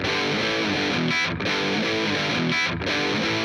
Thank you.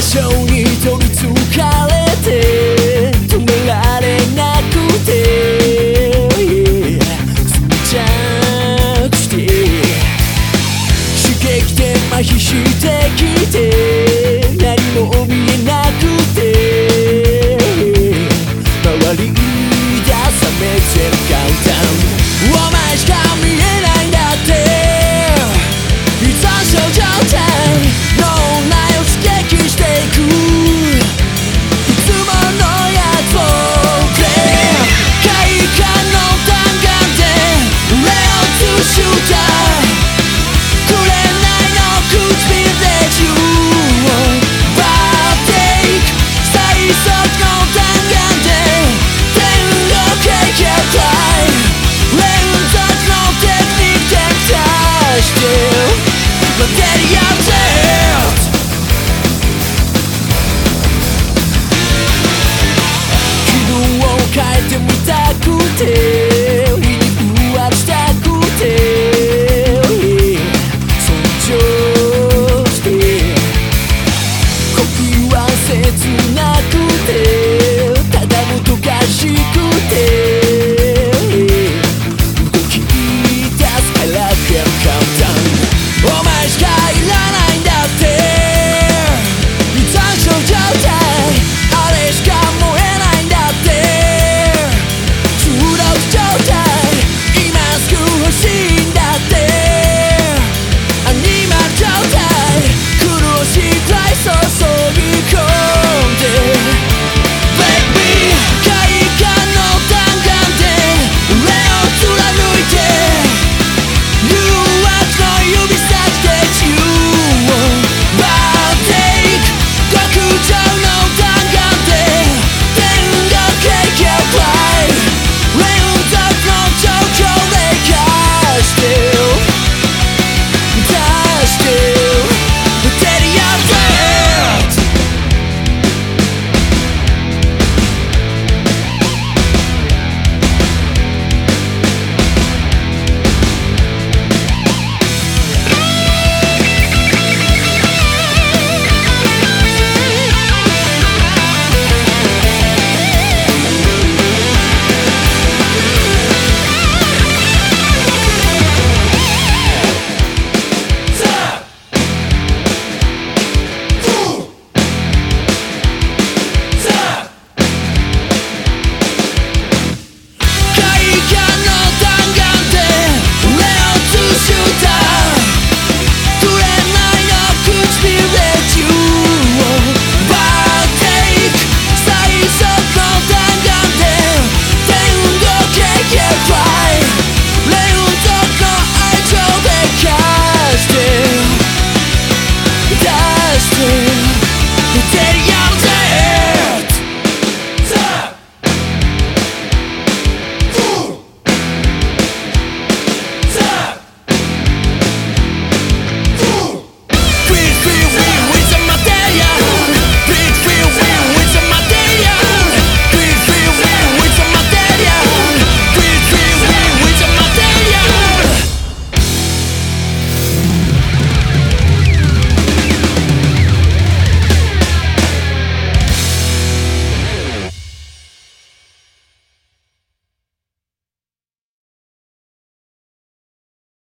真正に取りつかれ Yeah.